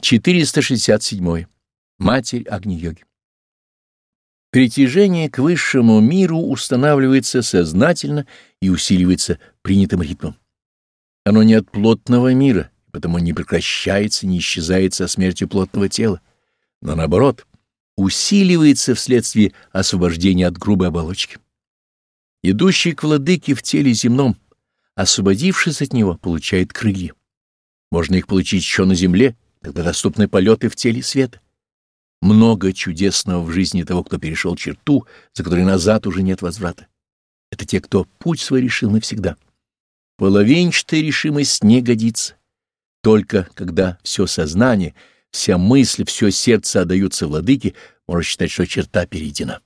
467. Матерь Агни-йоги. Притяжение к высшему миру устанавливается сознательно и усиливается принятым ритмом. Оно не от плотного мира, потому не прекращается, не исчезает со смертью плотного тела, но наоборот, усиливается вследствие освобождения от грубой оболочки. Идущий к владыке в теле земном, освободившись от него, получает крылья. Можно их получить еще на земле, когда доступны полеты в теле света. Много чудесного в жизни того, кто перешел черту, за которой назад уже нет возврата. Это те, кто путь свой решил навсегда. Половинчатая решимость не годится. Только когда все сознание, вся мысль, все сердце отдаются владыке, можно считать, что черта перейдена.